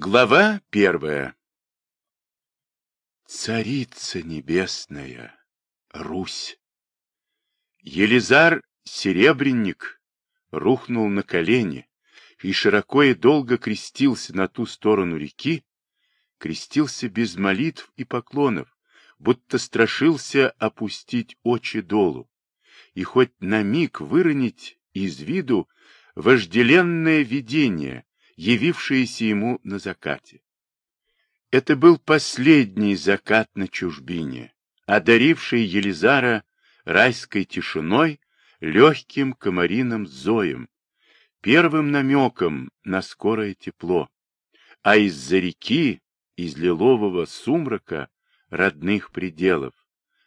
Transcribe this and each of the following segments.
Глава первая Царица небесная, Русь! Елизар Серебренник рухнул на колени и широко и долго крестился на ту сторону реки, крестился без молитв и поклонов, будто страшился опустить очи долу и хоть на миг выронить из виду вожделенное видение, явившееся ему на закате. Это был последний закат на чужбине, одаривший Елизара райской тишиной, легким комариным зоем, первым намеком на скорое тепло, а из-за реки, из лилового сумрака родных пределов,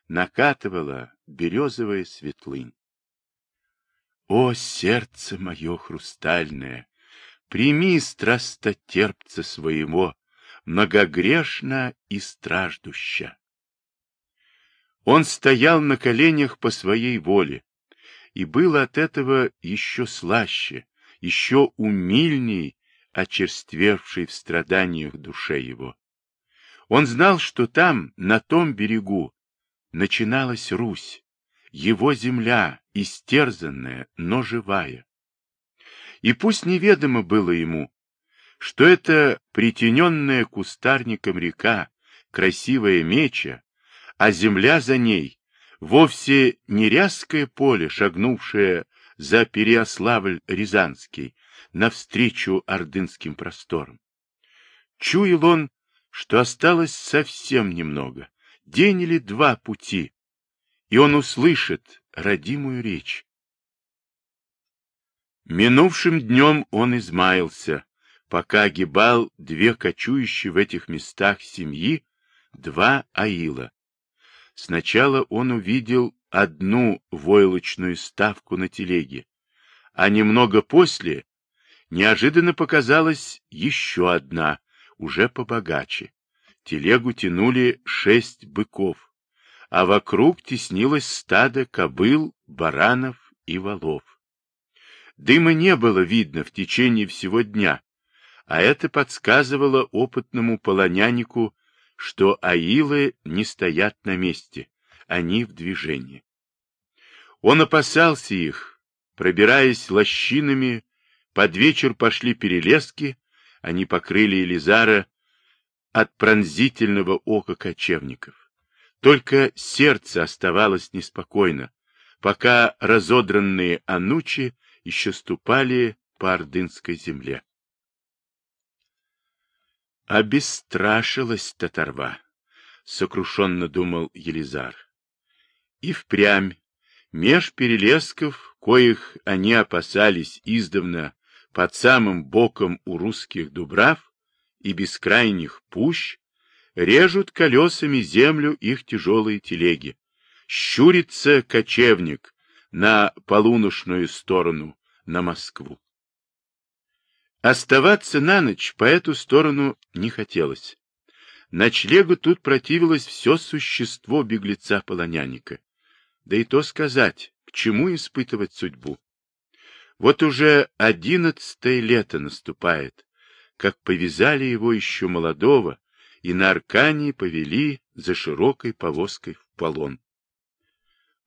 накатывала березовая светлынь. О, сердце мое хрустальное, прими страстотерпца своего, многогрешно и страждуща. Он стоял на коленях по своей воле, и было от этого еще слаще, еще умильней, очерствевшей в страданиях душе его. Он знал, что там, на том берегу, начиналась Русь, его земля, истерзанная, но живая. И пусть неведомо было ему, что это притененная кустарником река, красивая меча, а земля за ней вовсе не рязкое поле, шагнувшее за Переославль-Рязанский, навстречу ордынским просторам. Чуял он, что осталось совсем немного, день или два пути, и он услышит родимую речь. Минувшим днем он измаялся, пока огибал две кочующие в этих местах семьи, два аила. Сначала он увидел одну войлочную ставку на телеге, а немного после неожиданно показалась еще одна, уже побогаче. Телегу тянули шесть быков, а вокруг теснилось стадо кобыл, баранов и валов. Дыма не было видно в течение всего дня, а это подсказывало опытному полонянику, что аилы не стоят на месте, они в движении. Он опасался их, пробираясь лощинами, под вечер пошли перелески, они покрыли Елизара от пронзительного ока кочевников. Только сердце оставалось неспокойно, пока разодранные анучи еще ступали по ордынской земле. Обестрашилась татарва, сокрушенно думал Елизар. И впрямь, меж перелесков, коих они опасались издавна под самым боком у русских дубрав, и бескрайних пущ режут колесами землю их тяжелые телеги. Щурится кочевник на полуношную сторону, на Москву. Оставаться на ночь по эту сторону не хотелось. Ночлегу тут противилось все существо беглеца-полоняника. Да и то сказать, к чему испытывать судьбу. Вот уже одиннадцатое лето наступает, как повязали его еще молодого и на Аркании повели за широкой повозкой в полон.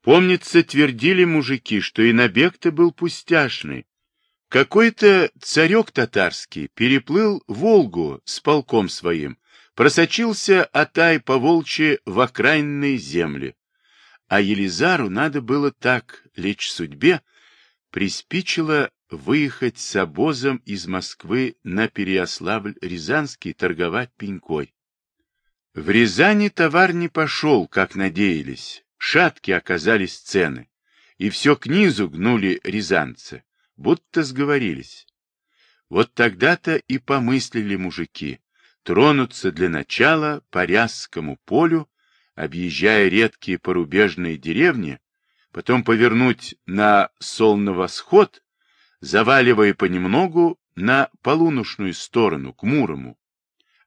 Помнится, твердили мужики, и набег-то был пустяшный. Какой-то царек татарский переплыл Волгу с полком своим, просочился Атай по волчьи в окраинные земли. А Елизару надо было так лечь судьбе, приспичило выехать с обозом из Москвы на Переославль-Рязанский торговать пенькой. В Рязани товар не пошел, как надеялись. Шатки оказались цены, и все к низу гнули рязанцы, будто сговорились. Вот тогда-то и помыслили мужики тронуться для начала по Рязскому полю, объезжая редкие порубежные деревни, потом повернуть на Солновосход заваливая понемногу на полуношную сторону, к Мурому.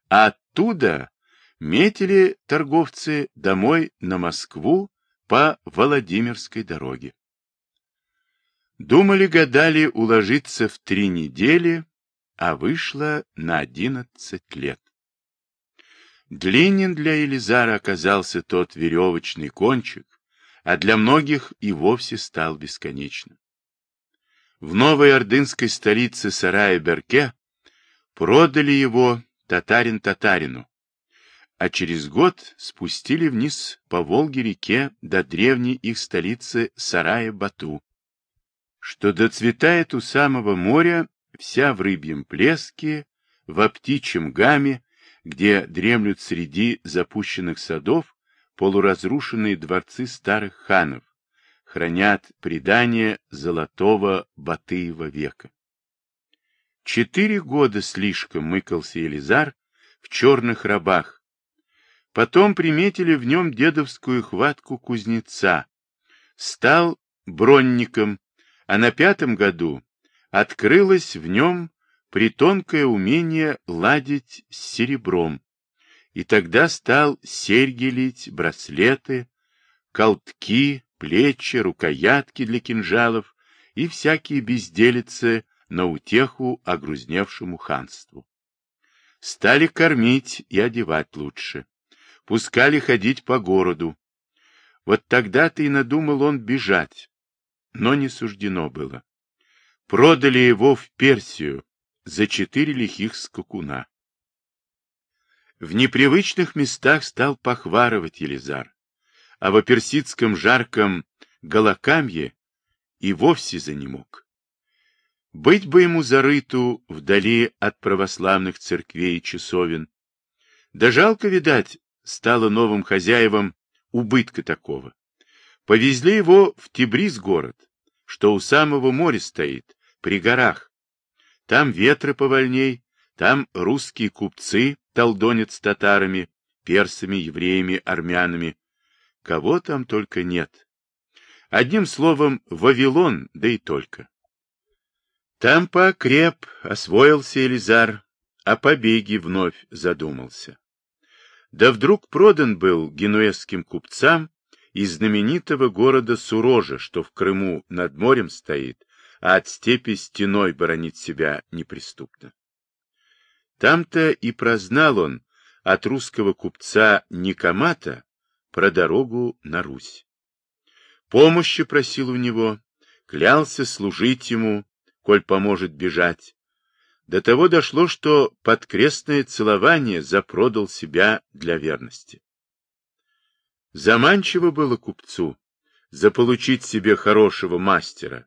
А оттуда метили торговцы домой на Москву по Владимирской дороге. Думали-гадали уложиться в три недели, а вышла на одиннадцать лет. Длинен для Елизара оказался тот веревочный кончик, а для многих и вовсе стал бесконечным. В новой ордынской столице Сарая-Берке продали его татарин татарину, а через год спустили вниз по Волге-реке до древней их столицы Сарая-Бату, что доцветает у самого моря вся в рыбьем плеске, в птичьем гаме, где дремлют среди запущенных садов полуразрушенные дворцы старых ханов, хранят предание золотого Батыева века. Четыре года слишком мыкался Елизар в черных рабах. Потом приметили в нем дедовскую хватку кузнеца. Стал бронником, а на пятом году открылось в нем притонкое умение ладить с серебром, и тогда стал серьги лить, браслеты, колтки, плечи, рукоятки для кинжалов и всякие безделицы на утеху огрузневшему ханству. Стали кормить и одевать лучше, пускали ходить по городу. Вот тогда-то и надумал он бежать, но не суждено было. Продали его в Персию за четыре лихих скакуна. В непривычных местах стал похварывать Елизар, а в персидском жарком Галакамье и вовсе занемог. Быть бы ему зарыту вдали от православных церквей и часовен. Да жалко, видать, стало новым хозяевам убытка такого. Повезли его в Тибриз город, что у самого моря стоит, при горах. Там ветры повольней, там русские купцы толдонят с татарами, персами, евреями, армянами. Кого там только нет. Одним словом, Вавилон, да и только. Там поокреп, освоился Элизар, о побеге вновь задумался. Да вдруг продан был генуэзским купцам из знаменитого города Сурожа, что в Крыму над морем стоит, а от степи стеной боронит себя неприступно. Там-то и прознал он от русского купца Никомата про дорогу на Русь. Помощи просил у него, клялся служить ему, коль поможет бежать. До того дошло, что под крестное целование запродал себя для верности. Заманчиво было купцу заполучить себе хорошего мастера,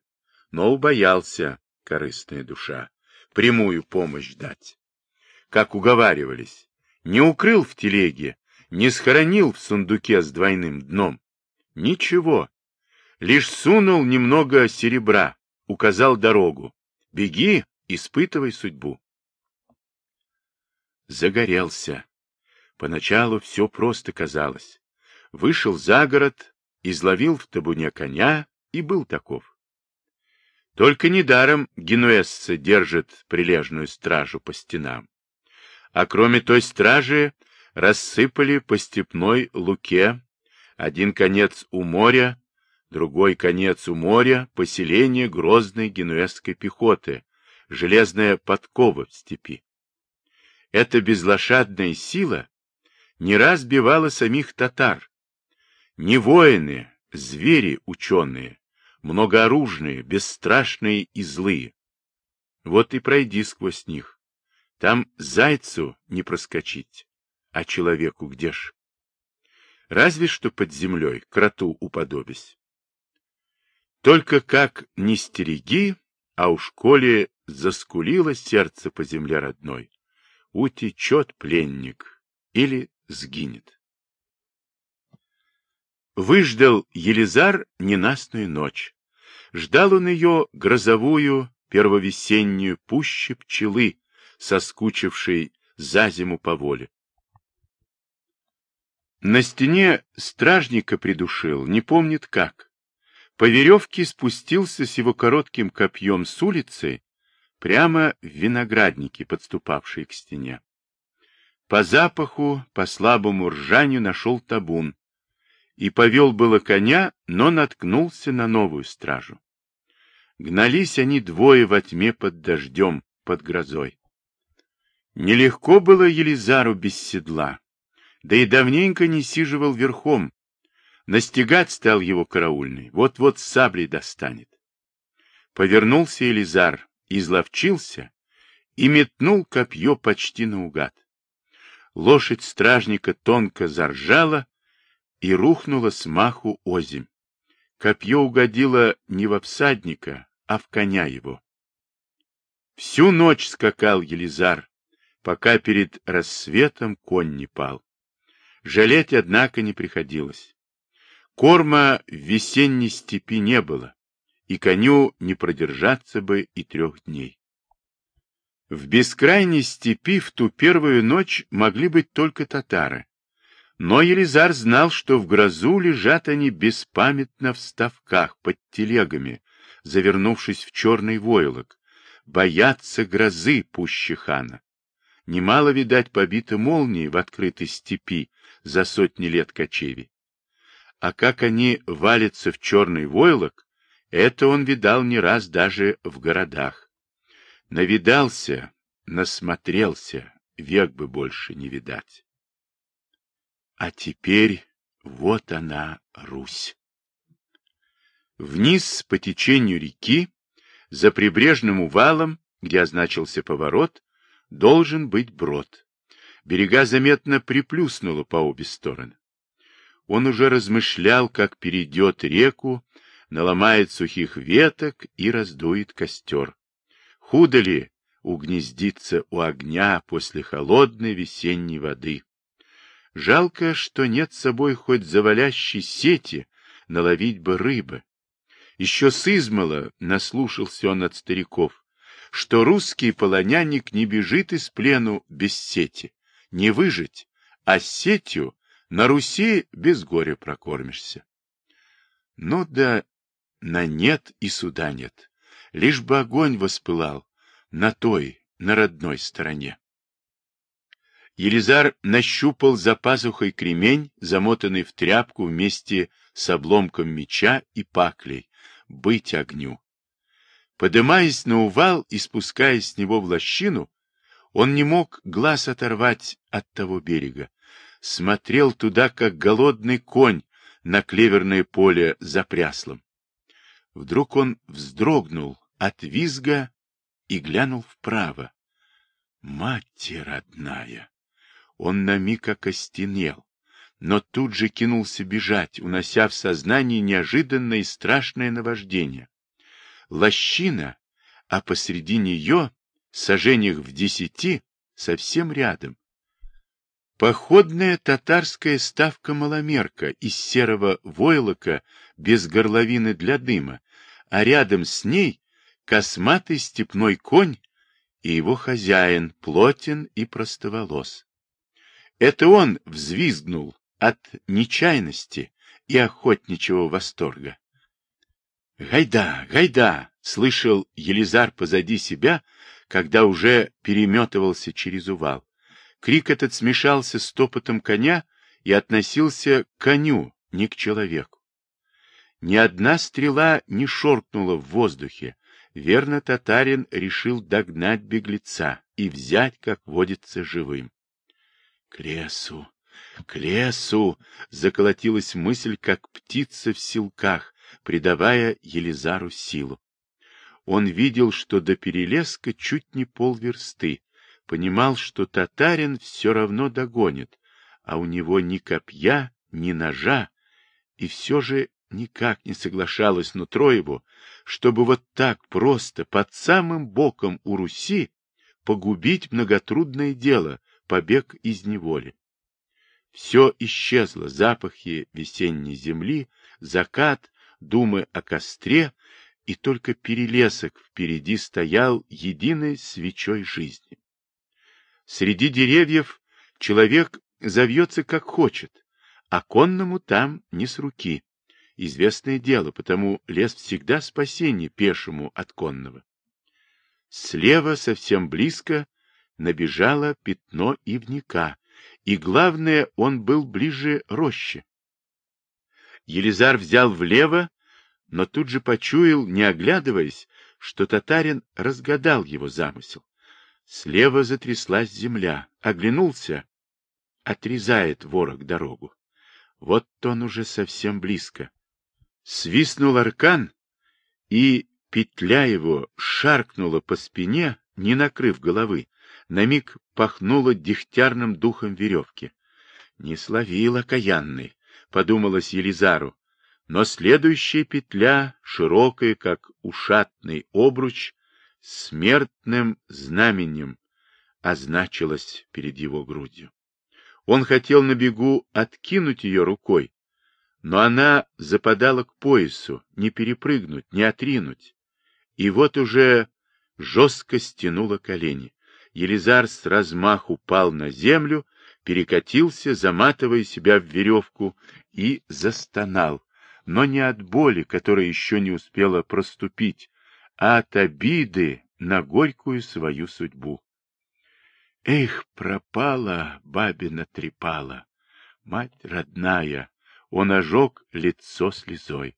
но убоялся, корыстная душа, прямую помощь дать. Как уговаривались, не укрыл в телеге, не схоронил в сундуке с двойным дном. Ничего, лишь сунул немного серебра, указал дорогу. Беги, испытывай судьбу. Загорелся. Поначалу все просто казалось. Вышел за город, изловил в табуне коня и был таков. Только недаром генуэзцы держат прилежную стражу по стенам. А кроме той стражи рассыпали по степной луке один конец у моря, другой конец у моря поселение грозной генуэзской пехоты, железная подкова в степи. Эта безлошадная сила не раз бивала самих татар. Не воины, звери ученые, многооружные, бесстрашные и злые. Вот и пройди сквозь них. Там зайцу не проскочить, а человеку где ж? Разве что под землей, кроту уподобись. Только как не стереги, а уж коли заскулило сердце по земле родной, утечет пленник или сгинет. Выждал Елизар ненастную ночь. Ждал он ее грозовую, первовесеннюю, пуще пчелы, соскучившей за зиму по воле. На стене стражника придушил, не помнит как. По веревке спустился с его коротким копьем с улицы прямо в виноградники, подступавшие к стене. По запаху, по слабому ржанию нашел табун, и повел было коня, но наткнулся на новую стражу. Гнались они двое во тьме под дождем, под грозой. Нелегко было Елизару без седла, да и давненько не сиживал верхом. Настигать стал его караульный, вот-вот саблей достанет. Повернулся Елизар, изловчился и метнул копье почти наугад. Лошадь стражника тонко заржала и рухнула с маху озимь. Копье угодило не во всадника, а в коня его. Всю ночь скакал Елизар, пока перед рассветом конь не пал. Жалеть, однако, не приходилось. Корма в весенней степи не было, и коню не продержаться бы и трех дней. В бескрайней степи в ту первую ночь могли быть только татары. Но Елизар знал, что в грозу лежат они беспамятно в ставках под телегами, завернувшись в черный войлок, боятся грозы пуще хана. Немало, видать, побито молнии в открытой степи за сотни лет кочеви. А как они валятся в черный войлок, это он видал не раз даже в городах. Навидался, насмотрелся, век бы больше не видать. А теперь вот она, Русь. Вниз по течению реки, за прибрежным увалом, где означился поворот, должен быть брод. Берега заметно приплюснуло по обе стороны. Он уже размышлял, как перейдет реку, наломает сухих веток и раздует костер. Худо ли угнездиться у огня после холодной весенней воды? Жалко, что нет с собой хоть завалящей сети, наловить бы рыбы. Еще с измала наслушался он от стариков что русский полонянник не бежит из плену без сети, не выжить, а сетью на Руси без горя прокормишься. Ну да на нет и суда нет, лишь бы огонь воспылал на той, на родной стороне. Елизар нащупал за пазухой кремень, замотанный в тряпку вместе с обломком меча и паклей, быть огню. Подымаясь на увал и спускаясь с него в лощину, он не мог глаз оторвать от того берега. Смотрел туда, как голодный конь на клеверное поле за пряслом. Вдруг он вздрогнул от визга и глянул вправо. Мать родная! Он на миг окостенел, но тут же кинулся бежать, унося в сознание неожиданное и страшное наваждение лощина, а посреди нее, сажениях в десяти, совсем рядом, походная татарская ставка-маломерка из серого войлока без горловины для дыма, а рядом с ней косматый степной конь и его хозяин, плотен и простоволос. Это он взвизгнул от нечаянности и охотничьего восторга. «Гайда! Гайда!» — слышал Елизар позади себя, когда уже переметывался через увал. Крик этот смешался с топотом коня и относился к коню, не к человеку. Ни одна стрела не шоркнула в воздухе. Верно, татарин решил догнать беглеца и взять, как водится, живым. — К лесу, к лесу! — заколотилась мысль, как птица в силках, придавая Елизару силу. Он видел, что до перелеска чуть не полверсты, понимал, что татарин все равно догонит, а у него ни копья, ни ножа, и все же никак не соглашалось нутро его, чтобы вот так просто, под самым боком у Руси, погубить многотрудное дело, побег из неволи. Все исчезло, запахи весенней земли, закат, думы о костре, и только перелесок впереди стоял единой свечой жизни. Среди деревьев человек завьется как хочет, а конному там не с руки. Известное дело, потому лес всегда спасение пешему от конного. Слева, совсем близко, набежало пятно ивника, и, главное, он был ближе роще. Елизар взял влево, но тут же почуял, не оглядываясь, что татарин разгадал его замысел. Слева затряслась земля. Оглянулся. Отрезает ворог дорогу. Вот он уже совсем близко. Свистнул аркан, и петля его шаркнула по спине, не накрыв головы. На миг пахнула дегтярным духом веревки. Не словил окаянный, подумалось Елизару. Но следующая петля, широкая, как ушатный обруч, смертным знаменем означилась перед его грудью. Он хотел на бегу откинуть ее рукой, но она западала к поясу, не перепрыгнуть, не отринуть. И вот уже жестко стянула колени. Елизар с размаху упал на землю, перекатился, заматывая себя в веревку, и застонал, но не от боли, которая еще не успела проступить, а от обиды на горькую свою судьбу. Эх, пропала бабина трепала, мать родная, он ожег лицо слезой.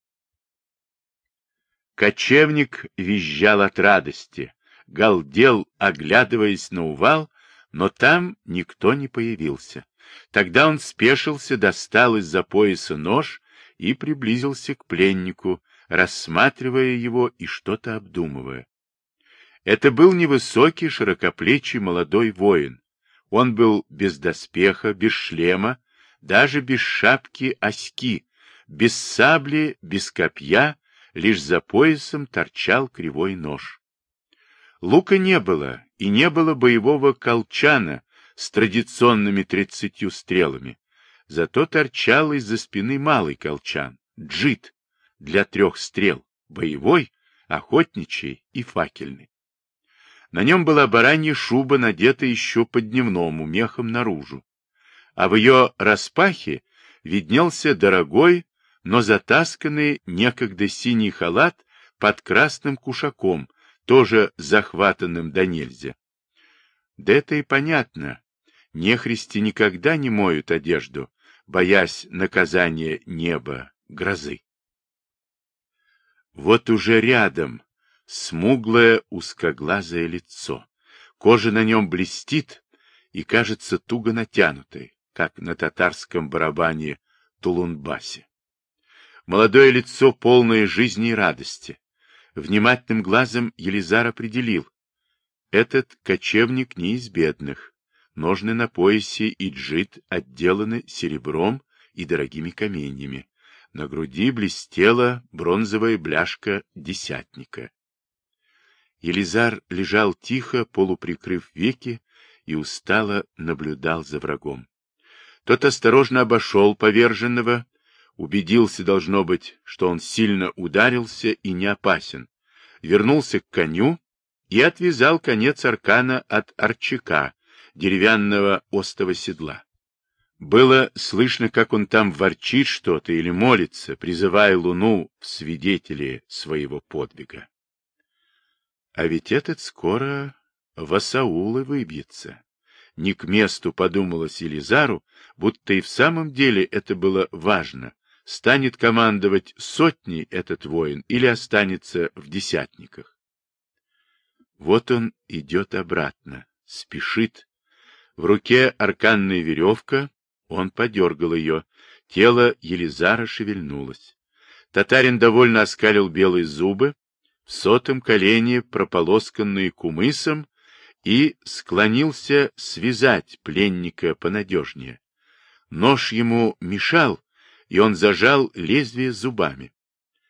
Кочевник визжал от радости, галдел, оглядываясь на увал, но там никто не появился. Тогда он спешился, достал из-за пояса нож и приблизился к пленнику, рассматривая его и что-то обдумывая. Это был невысокий, широкоплечий молодой воин. Он был без доспеха, без шлема, даже без шапки оськи, без сабли, без копья, лишь за поясом торчал кривой нож. Лука не было, и не было боевого колчана с традиционными тридцатью стрелами. Зато торчал из-за спины малый колчан, джит, для трех стрел, боевой, охотничий и факельный. На нем была баранья шуба, надета еще по дневному, мехом наружу. А в ее распахе виднелся дорогой, но затасканный некогда синий халат под красным кушаком, тоже захватанным до нельзя. Да это и понятно. Нехристи никогда не моют одежду, боясь наказания неба, грозы. Вот уже рядом смуглое узкоглазое лицо. Кожа на нем блестит и кажется туго натянутой, как на татарском барабане Тулунбасе. Молодое лицо, полное жизни и радости. Внимательным глазом Елизар определил. Этот кочевник не из бедных. Ножны на поясе и джит отделаны серебром и дорогими каменьями. На груди блестела бронзовая бляшка десятника. Елизар лежал тихо, полуприкрыв веки, и устало наблюдал за врагом. Тот осторожно обошел поверженного, убедился, должно быть, что он сильно ударился и не опасен, вернулся к коню и отвязал конец аркана от арчака, деревянного остого седла. Было слышно, как он там ворчит что-то или молится, призывая луну в свидетели своего подвига. А ведь этот скоро в Асаулы выбьется. Не к месту подумалось Елизару, будто и в самом деле это было важно. Станет командовать сотней этот воин или останется в десятниках. Вот он идет обратно, спешит. В руке арканная веревка, он подергал ее. Тело Елизара шевельнулось. Татарин довольно оскалил белые зубы, в сотом колене, прополосканные кумысом, и склонился связать пленника понадежнее. Нож ему мешал, и он зажал лезвие зубами.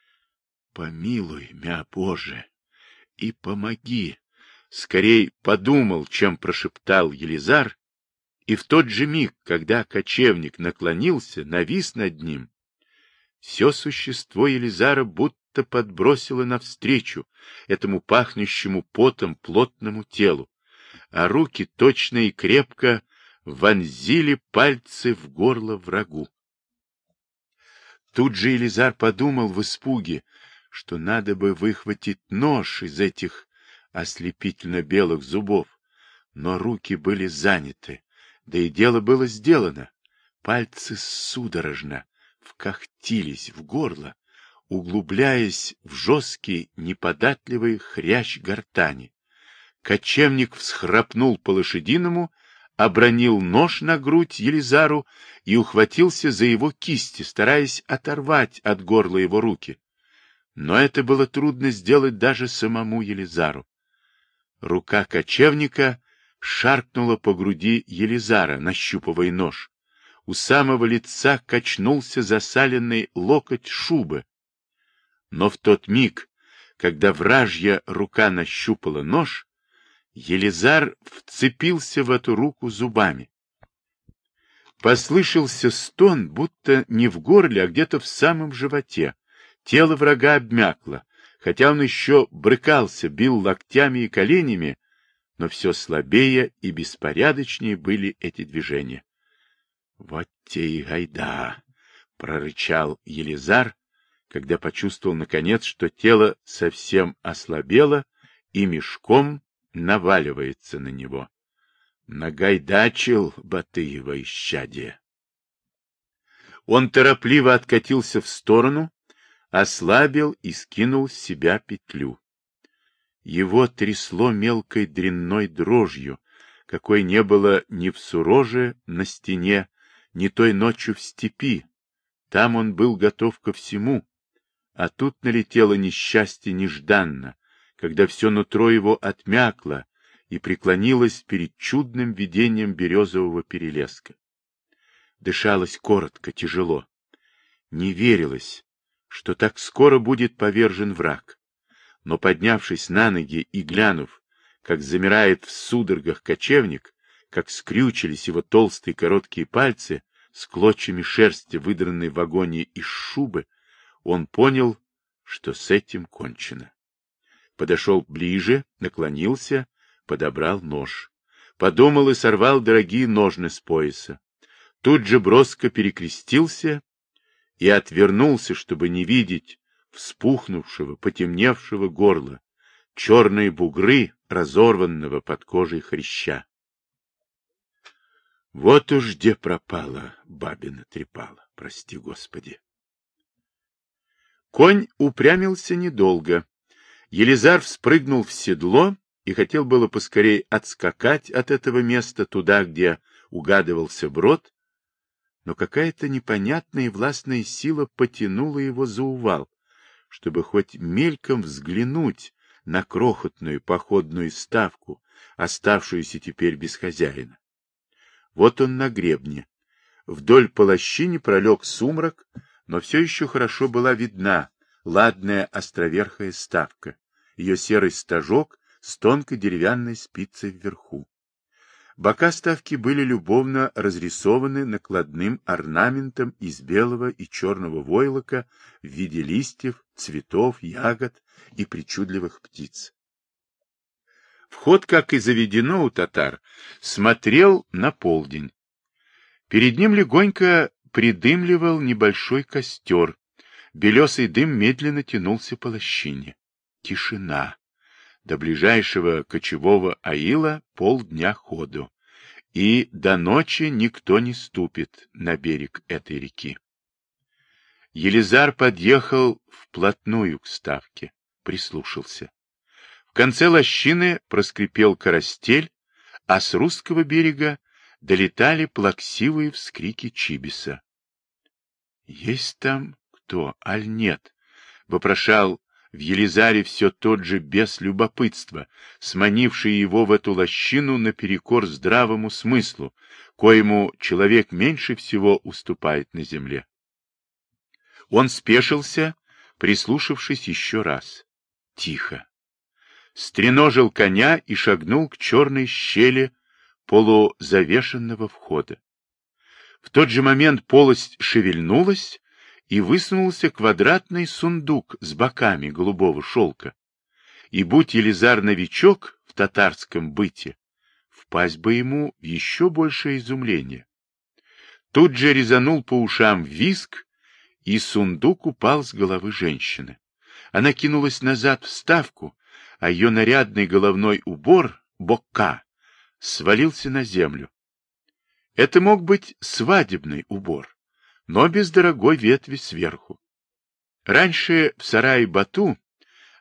— Помилуй мя, Боже, и помоги! Скорей подумал, чем прошептал Елизар, и в тот же миг, когда кочевник наклонился, навис над ним, все существо Елизара будто подбросило навстречу этому пахнущему потом плотному телу, а руки точно и крепко вонзили пальцы в горло врагу. Тут же Елизар подумал в испуге, что надо бы выхватить нож из этих ослепительно белых зубов, но руки были заняты, да и дело было сделано. Пальцы судорожно вкохтились в горло, углубляясь в жесткий, неподатливый хрящ гортани. Кочевник всхрапнул по-лошадиному, обронил нож на грудь Елизару и ухватился за его кисти, стараясь оторвать от горла его руки. Но это было трудно сделать даже самому Елизару. Рука кочевника шаркнула по груди Елизара, нащупывая нож. У самого лица качнулся засаленный локоть шубы. Но в тот миг, когда вражья рука нащупала нож, Елизар вцепился в эту руку зубами. Послышался стон, будто не в горле, а где-то в самом животе. Тело врага обмякло, хотя он еще брыкался, бил локтями и коленями, но все слабее и беспорядочнее были эти движения. — Вот те и гайда! — прорычал Елизар, когда почувствовал, наконец, что тело совсем ослабело и мешком наваливается на него. Нагайдачил Батыева исчадие. Он торопливо откатился в сторону, ослабил и скинул с себя петлю. Его трясло мелкой дрянной дрожью, какой не было ни в суроже на стене, ни той ночью в степи. Там он был готов ко всему, а тут налетело несчастье нежданно, когда все нутро его отмякло и преклонилось перед чудным видением березового перелеска. Дышалось коротко, тяжело. Не верилось, что так скоро будет повержен враг. Но, поднявшись на ноги и глянув, как замирает в судорогах кочевник, как скрючились его толстые короткие пальцы с клочьями шерсти, выдранной в агонии из шубы, он понял, что с этим кончено. Подошел ближе, наклонился, подобрал нож. Подумал и сорвал дорогие ножны с пояса. Тут же броско перекрестился и отвернулся, чтобы не видеть вспухнувшего, потемневшего горла, черные бугры разорванного под кожей хряща. Вот уж где пропала бабина трепала, прости господи. Конь упрямился недолго. Елизар вспрыгнул в седло и хотел было поскорей отскакать от этого места туда, где угадывался брод, но какая-то непонятная и властная сила потянула его за увал, чтобы хоть мельком взглянуть на крохотную походную ставку, оставшуюся теперь без хозяина. Вот он на гребне. Вдоль полощини пролег сумрак, но все еще хорошо была видна ладная островерхая ставка, ее серый стажок с тонкой деревянной спицей вверху. Бока ставки были любовно разрисованы накладным орнаментом из белого и черного войлока в виде листьев, цветов, ягод и причудливых птиц. Вход, как и заведено у татар, смотрел на полдень. Перед ним легонько придымливал небольшой костер. Белесый дым медленно тянулся по лощине. Тишина. До ближайшего кочевого аила полдня ходу, и до ночи никто не ступит на берег этой реки. Елизар подъехал вплотную к ставке, прислушался. В конце лощины проскрипел карастель, а с русского берега долетали плаксивые вскрики Чибиса. — Есть там кто, аль нет? — вопрошал в Елизаре все тот же без любопытства, сманивший его в эту лощину наперекор здравому смыслу, коему человек меньше всего уступает на земле. Он спешился, прислушавшись еще раз. Тихо. Стреножил коня и шагнул к черной щели полузавешенного входа. В тот же момент полость шевельнулась, и высунулся квадратный сундук с боками голубого шелка. И будь Елизар новичок в татарском быте, впасть бы ему в еще большее изумление. Тут же резанул по ушам виск, и сундук упал с головы женщины. Она кинулась назад в ставку, а ее нарядный головной убор, бока, свалился на землю. Это мог быть свадебный убор но без дорогой ветви сверху. Раньше в сарае Бату,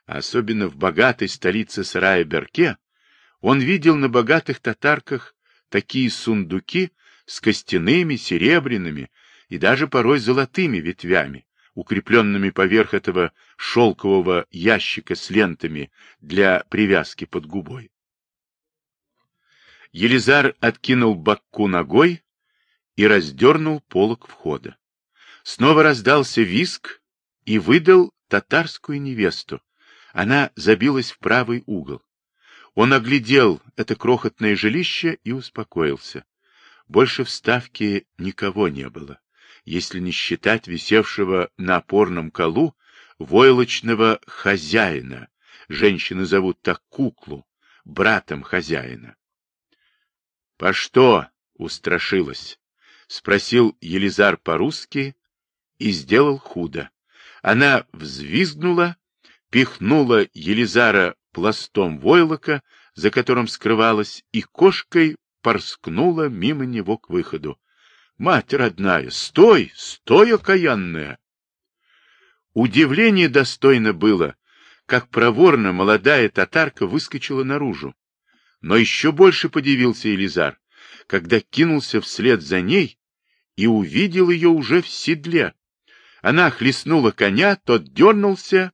особенно в богатой столице сарая Берке, Он видел на богатых татарках такие сундуки с костяными, серебряными и даже порой золотыми ветвями, укрепленными поверх этого шелкового ящика с лентами для привязки под губой. Елизар откинул бакку ногой и раздернул полок входа. Снова раздался виск и выдал татарскую невесту. Она забилась в правый угол. Он оглядел это крохотное жилище и успокоился. Больше в ставке никого не было, если не считать висевшего на опорном колу войлочного хозяина. Женщины зовут так куклу, братом хозяина. — По что? — устрашилась. — спросил Елизар по-русски и сделал худо. Она взвизгнула, пихнула Елизара пластом войлока, за которым скрывалась, и кошкой порскнула мимо него к выходу. — Мать родная, стой, стой, окаянная! Удивление достойно было, как проворно молодая татарка выскочила наружу. Но еще больше подивился Елизар, когда кинулся вслед за ней и увидел ее уже в седле. Она хлестнула коня, тот дернулся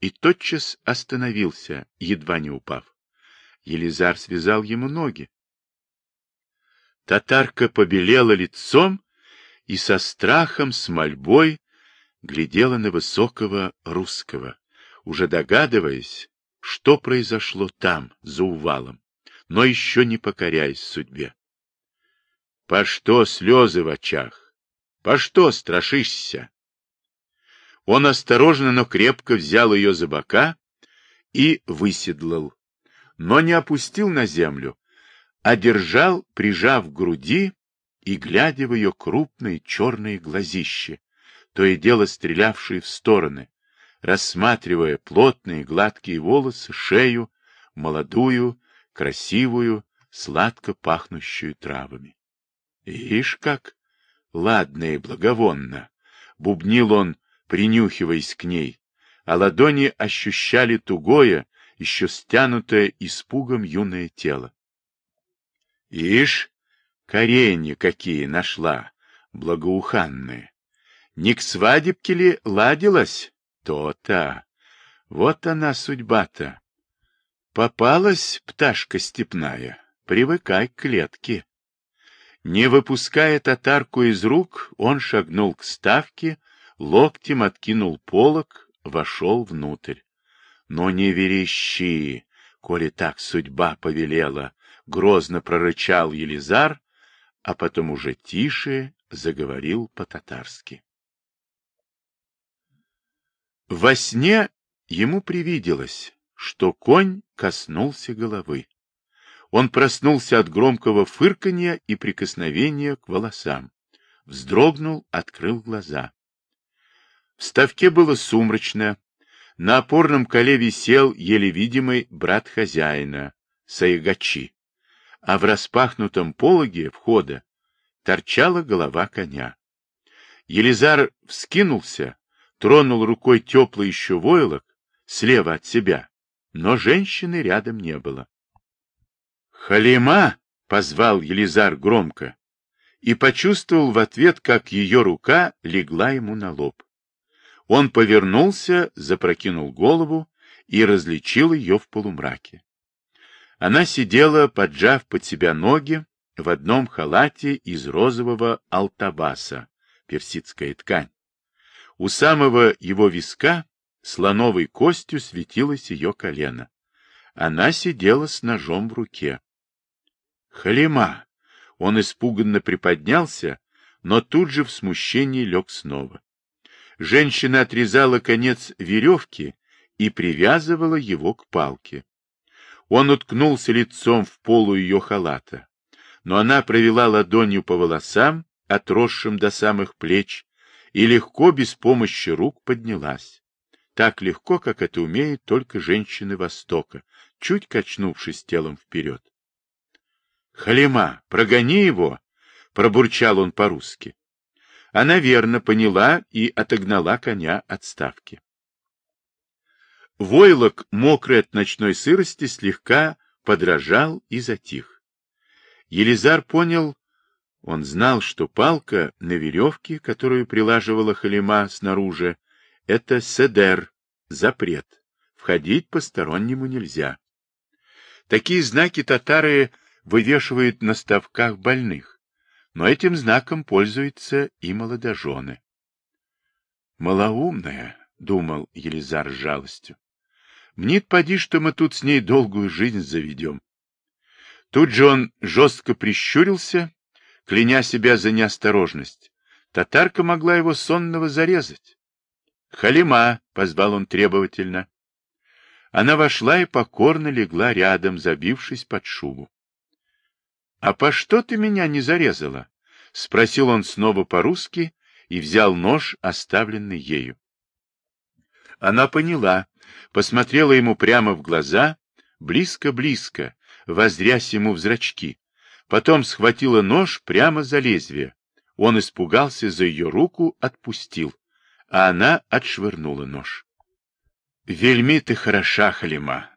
и тотчас остановился, едва не упав. Елизар связал ему ноги. Татарка побелела лицом и со страхом, с мольбой глядела на высокого русского, уже догадываясь, что произошло там, за увалом, но еще не покоряясь судьбе. По что слезы в очах? По что страшишься? Он осторожно, но крепко взял ее за бока и выседлал, но не опустил на землю, а держал, прижав к груди и глядя в ее крупные черные глазища, то и дело стрелявшие в стороны, рассматривая плотные гладкие волосы, шею, молодую, красивую, сладко пахнущую травами. Ишь как! Ладно и благовонно! Бубнил он, принюхиваясь к ней, а ладони ощущали тугое, еще стянутое испугом юное тело. Ишь, коренья какие нашла, благоуханные. Не к свадебке ли ладилась? То-то. Вот она судьба-то. Попалась пташка степная, привыкай к клетке. Не выпуская татарку из рук, он шагнул к ставке, локтем откинул полог, вошел внутрь. Но не верещи, коли так судьба повелела, грозно прорычал Елизар, а потом уже тише заговорил по-татарски. Во сне ему привиделось, что конь коснулся головы. Он проснулся от громкого фырканья и прикосновения к волосам. Вздрогнул, открыл глаза. В ставке было сумрачно. На опорном коле висел еле видимый брат хозяина, Саягачи, а в распахнутом пологе входа торчала голова коня. Елизар вскинулся, тронул рукой теплый еще войлок слева от себя, но женщины рядом не было. «Халима!» — позвал Елизар громко и почувствовал в ответ, как ее рука легла ему на лоб. Он повернулся, запрокинул голову и различил ее в полумраке. Она сидела, поджав под себя ноги, в одном халате из розового алтабаса, персидская ткань. У самого его виска слоновой костью светилось ее колено. Она сидела с ножом в руке. Халима! Он испуганно приподнялся, но тут же в смущении лег снова. Женщина отрезала конец веревки и привязывала его к палке. Он уткнулся лицом в полу ее халата, но она провела ладонью по волосам, отросшим до самых плеч, и легко, без помощи рук, поднялась. Так легко, как это умеют только женщины Востока, чуть качнувшись телом вперед. Халима, прогони его, пробурчал он по-русски. Она верно поняла и отогнала коня от ставки. Войлок, мокрый от ночной сырости, слегка подражал и затих. Елизар понял, он знал, что палка на веревке, которую прилаживала Халима снаружи, это седер, запрет. Входить постороннему нельзя. Такие знаки татары вывешивают на ставках больных, но этим знаком пользуются и молодожены. «Малоумная», — думал Елизар с жалостью. «Мнит поди, что мы тут с ней долгую жизнь заведем». Тут же он жестко прищурился, кляня себя за неосторожность. Татарка могла его сонного зарезать. «Халима!» — позвал он требовательно. Она вошла и покорно легла рядом, забившись под шубу. — А по что ты меня не зарезала? — спросил он снова по-русски и взял нож, оставленный ею. Она поняла, посмотрела ему прямо в глаза, близко-близко, возрясь ему в зрачки. Потом схватила нож прямо за лезвие. Он испугался за ее руку, отпустил а она отшвырнула нож. — Вельми ты хороша, Халима.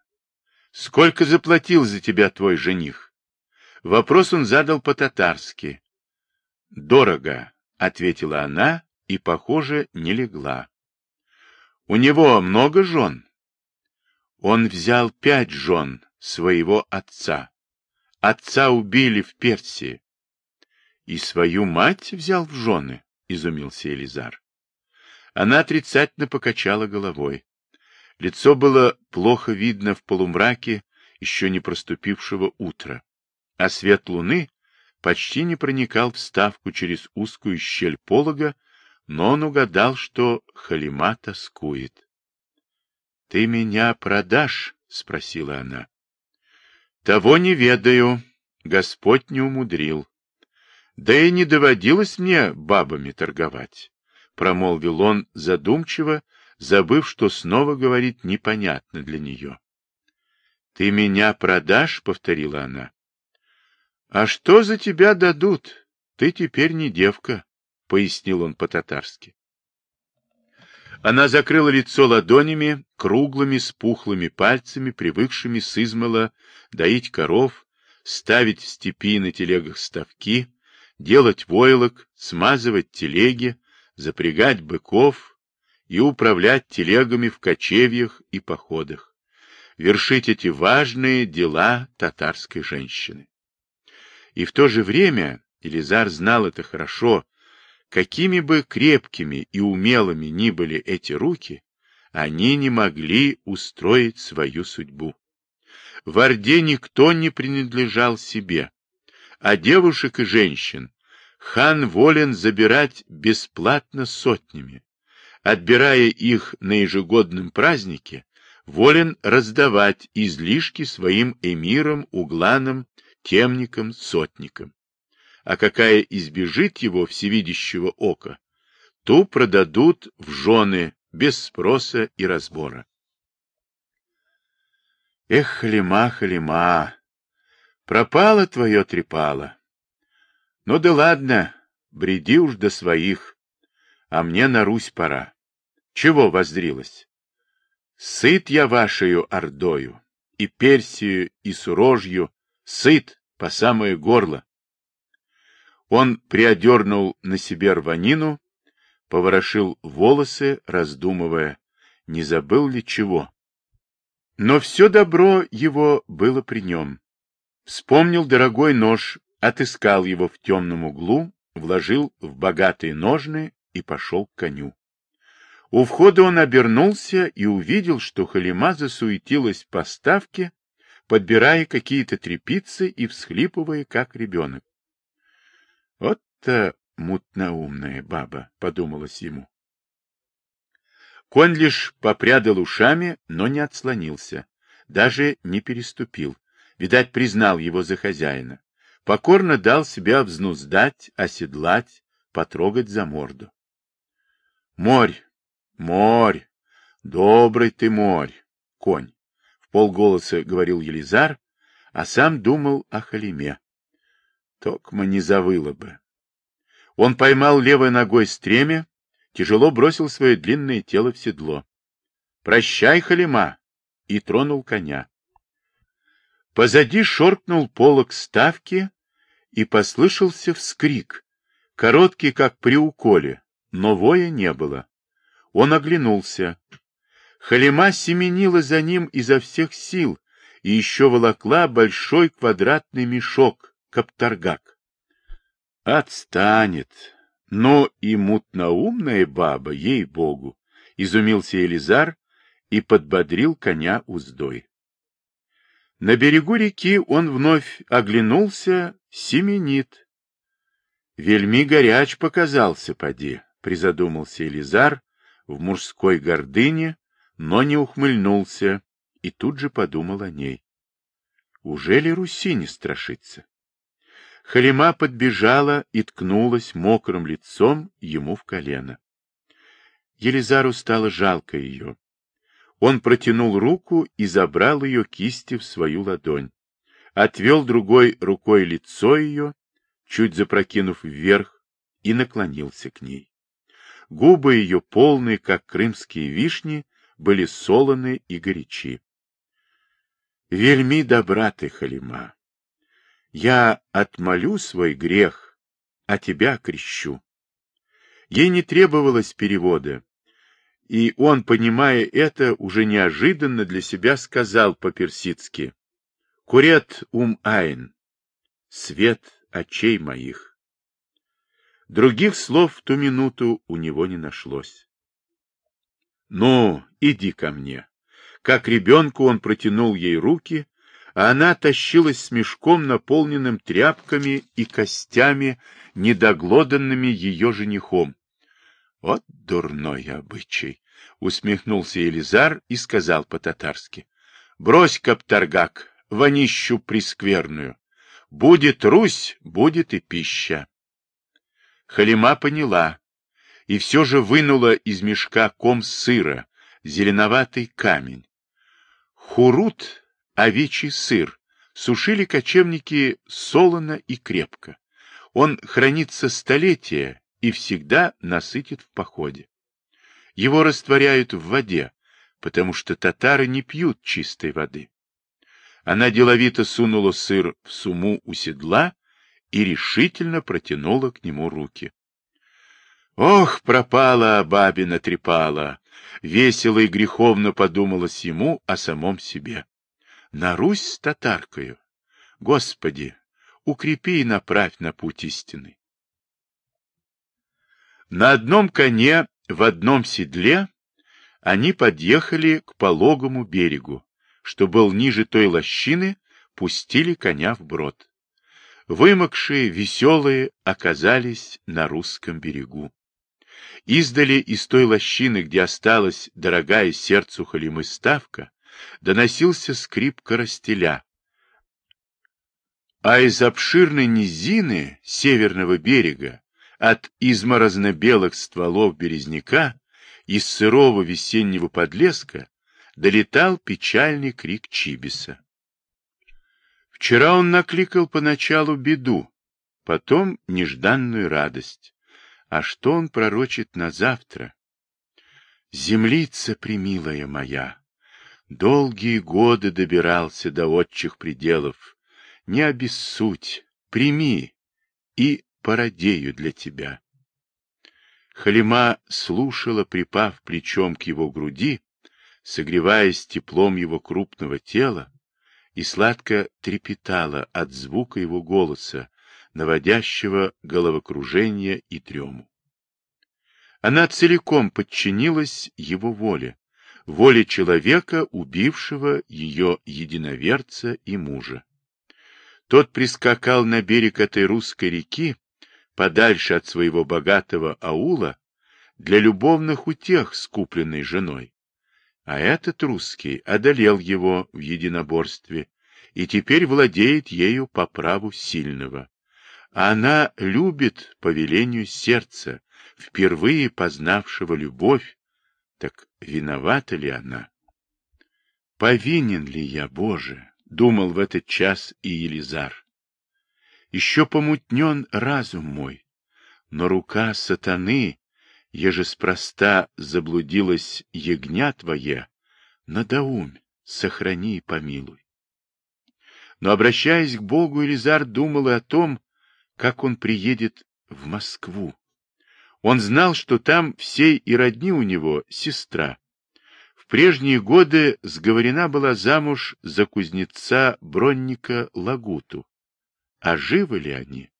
Сколько заплатил за тебя твой жених? Вопрос он задал по-татарски. — Дорого, — ответила она и, похоже, не легла. — У него много жен? Он взял пять жен своего отца. Отца убили в Персии. — И свою мать взял в жены? — изумился Элизар. Она отрицательно покачала головой. Лицо было плохо видно в полумраке еще не проступившего утра, а свет луны почти не проникал в ставку через узкую щель полога, но он угадал, что Халима тоскует. — Ты меня продашь? — спросила она. — Того не ведаю. Господь не умудрил. Да и не доводилось мне бабами торговать промолвил он задумчиво, забыв, что снова говорит непонятно для нее. — Ты меня продашь? — повторила она. — А что за тебя дадут? Ты теперь не девка, — пояснил он по-татарски. Она закрыла лицо ладонями, круглыми, с пухлыми пальцами, привыкшими с измала доить коров, ставить в степи на телегах ставки, делать войлок, смазывать телеги, запрягать быков и управлять телегами в кочевьях и походах, вершить эти важные дела татарской женщины. И в то же время Елизар знал это хорошо, какими бы крепкими и умелыми ни были эти руки, они не могли устроить свою судьбу. В Орде никто не принадлежал себе, а девушек и женщин хан волен забирать бесплатно сотнями. Отбирая их на ежегодном празднике, волен раздавать излишки своим эмирам, угланам, темникам, сотникам. А какая избежит его всевидящего ока, ту продадут в жены без спроса и разбора. Эх, халима, халима, пропало твое трепало. Ну да ладно, бреди уж до своих, а мне на Русь пора. Чего воздрилась? Сыт я вашею ордою, и Персию, и Сурожью, сыт по самое горло. Он приодернул на себе рванину, поворошил волосы, раздумывая, не забыл ли чего. Но все добро его было при нем. Вспомнил дорогой нож отыскал его в темном углу, вложил в богатые ножны и пошел к коню. У входа он обернулся и увидел, что Халима засуетилась по ставке, подбирая какие-то трепицы и всхлипывая, как ребенок. «Вот-то мутноумная баба», — подумалось ему. Конь лишь попрядал ушами, но не отслонился, даже не переступил. Видать, признал его за хозяина покорно дал себя взнуздать, оседлать, потрогать за морду. Морь, морь, добрый ты морь, конь, полголоса говорил Елизар, а сам думал о Халиме. Токма не завыло бы. Он поймал левой ногой стремя, тяжело бросил свое длинное тело в седло. «Прощай, Халима!» и тронул коня. Позади шоркнул полог ставки, и послышался вскрик, короткий, как при уколе, но воя не было. Он оглянулся. Халима семенила за ним изо всех сил и еще волокла большой квадратный мешок, каптаргак. Отстанет. Но и мутноумная баба, ей-богу, изумился Элизар и подбодрил коня уздой. На берегу реки он вновь оглянулся, семенит. Вельми горяч показался, поди, призадумался Элизар в мужской гордыне, но не ухмыльнулся и тут же подумал о ней. Уже ли Руси не страшится? Халима подбежала и ткнулась мокрым лицом ему в колено. Елизару стало жалко ее. Он протянул руку и забрал ее кисти в свою ладонь. Отвел другой рукой лицо ее, чуть запрокинув вверх, и наклонился к ней. Губы ее, полные, как крымские вишни, были солоны и горячи. Вельми добра ты, Халима. Я отмолю свой грех, а тебя крещу. Ей не требовалось перевода, и он, понимая это, уже неожиданно для себя сказал по-персидски «Курет ум айн» — «Свет очей моих». Других слов в ту минуту у него не нашлось. «Ну, иди ко мне». Как ребенку он протянул ей руки, а она тащилась с мешком, наполненным тряпками и костями, недоглоданными ее женихом. — Вот дурной обычай! — усмехнулся Елизар и сказал по-татарски. — Брось, каптаргак, вонищу прискверную. Будет Русь, будет и пища. Халима поняла и все же вынула из мешка ком сыра, зеленоватый камень. Хурут овечий сыр сушили кочевники солоно и крепко. Он хранится столетия и всегда насытит в походе. Его растворяют в воде, потому что татары не пьют чистой воды. Она деловито сунула сыр в суму у седла и решительно протянула к нему руки. Ох, пропала бабина трепала! Весело и греховно подумалось ему о самом себе на Русь с татаркою. Господи, укрепи и направь на путь истины. На одном коне, в одном седле, они подъехали к пологому берегу, что был ниже той лощины, пустили коня в брод. Вымокшие, веселые оказались на русском берегу. Издали из той лощины, где осталась дорогая сердцу Халимы ставка, доносился скрип коростеля. А из обширной низины северного берега, от изморозно-белых стволов березняка, из сырого весеннего подлеска, долетал печальный крик Чибиса. Вчера он накликал поначалу беду, потом нежданную радость. А что он пророчит на завтра? Землица примилая моя, Долгие годы добирался до отчих пределов. Не обессудь, прими и породею для тебя. Халима слушала, припав плечом к его груди, согреваясь теплом его крупного тела, и сладко трепетала от звука его голоса, наводящего головокружение и трему. Она целиком подчинилась его воле, воле человека, убившего ее единоверца и мужа. Тот прискакал на берег этой русской реки, подальше от своего богатого аула, для любовных утех с купленной женой. А этот русский одолел его в единоборстве и теперь владеет ею по праву сильного. Она любит по велению сердца, впервые познавшего любовь, так виновата ли она? Повинен ли я, Боже? Думал в этот час и Елизар. Еще помутнен разум мой, но рука сатаны, еже спроста заблудилась ягня твоя, надоумь, сохрани и помилуй. Но, обращаясь к Богу, Элизар думал и о том, как он приедет в Москву. Он знал, что там всей и родни у него сестра. В прежние годы сговорена была замуж за кузнеца Бронника Лагуту. А живы ли они?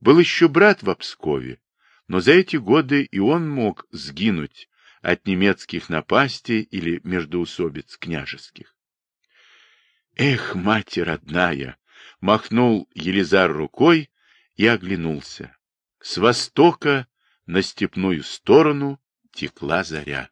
Был еще брат в Обскове, но за эти годы и он мог сгинуть от немецких напастей или междоусобиц княжеских. Эх, мать родная! Махнул Елизар рукой и оглянулся. С востока на степную сторону текла заря.